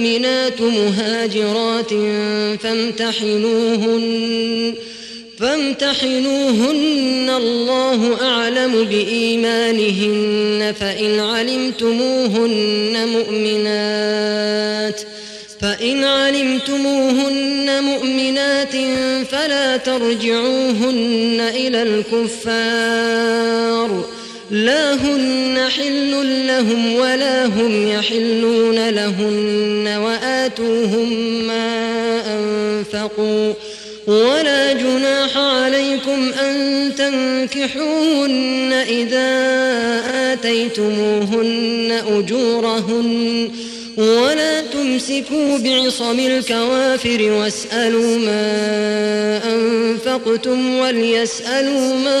المؤمنات مهاجرات فامتحنوهن فامتحنوهن الله أعلم بإيمانهن فإن علمتموهن مؤمنات فإن علمتموهن مؤمنات فلا ترجعوهن إلى الكفار. لا هن حل لهم ولا هم يحلون لهن وآتوهم ما أنفقوا ولا جناح عليكم أن تنكحوهن إذا آتيتموهن أجورهن ولا تمسكوا بعصم الكوافر واسألوا ما أنفقتم وليسألوا ما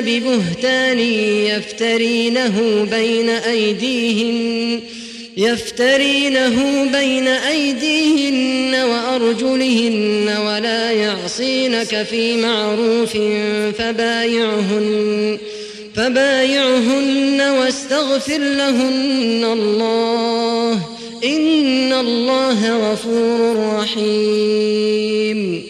ببهتان يفترينه بين أيديهن يفترينه بين أيديهن وأرجلهن ولا يعصينك في معروف فبايعهن فبايعهن واستغفر لهن الله إن الله غفور رحيم.